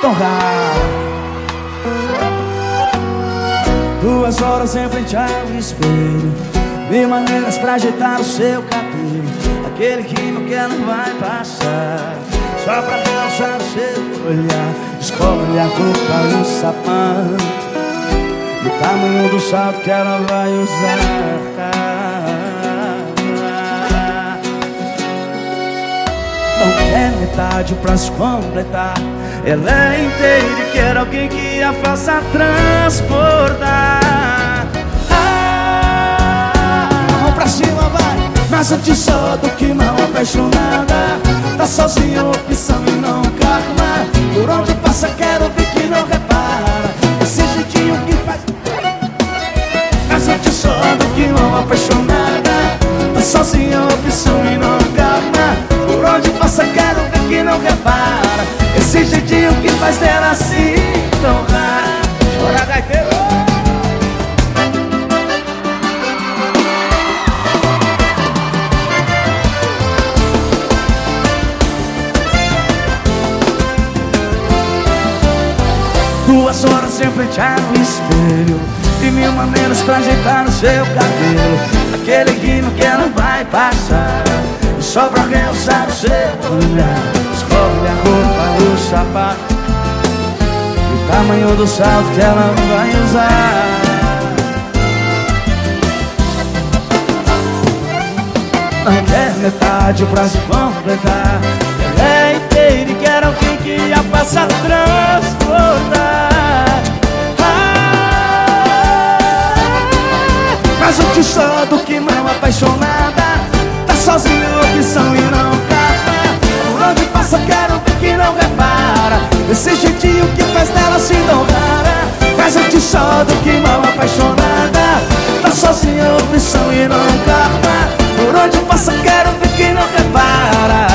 torrar. Duas horas em frente ao espelho, mil maneiras pra ajeitar o seu cabelo. Aquele que não quer não vai passar, só pra realçar o seu olhar. Escolhe a roupa e o sapato, e o tamanho do salto que ela vai usar. Quer metade pra se completar. Ela é inteira e quer alguém que a faça transportar ah, Mão pra cima vai. Mas antes só do que mal apaixonada. Tá sozinha, opção e não karma. Por onde passa quero ver que não repara. Esse jeitinho que faz Mas antes só do que mal apaixonada. Tá sozinha, opção e não Duas horas sem frente ao espelho E mil maneiras pra ajeitar o seu cabelo. Aquele que não quer não vai passar. Só pra realçar o seu olhar Escolhe a roupa, o sapato. E o tamanho do salto que ela vai usar. Não quer metade pra se completar que a faça transportar ah, Mas eu te só do que não apaixonada. Sozinho, opção e não capa Por onde passa quero ver que não repara. Esse jeitinho que faz dela se rara Mas eu te só do que mal apaixonada. Tá sozinha, opção e não capa Por onde passa quero ver que não repara.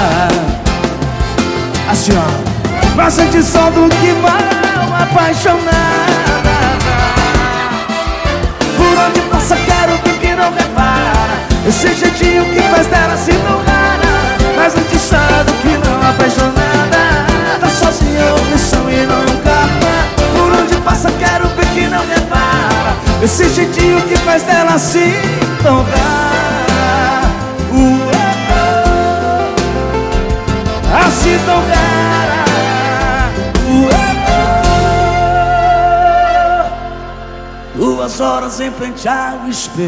Assim ó Eu te só do que mal apaixonada. Por onde passa quero ver que não repara esse jeitinho que faz dela se rara Mas antes sabe que não apaixonada. Tá sozinha, opção e não capa Por onde passa quero ver que não repara Esse jeitinho que faz dela assim tão rara uh, Assim tão rara Duas horas em frente ao espelho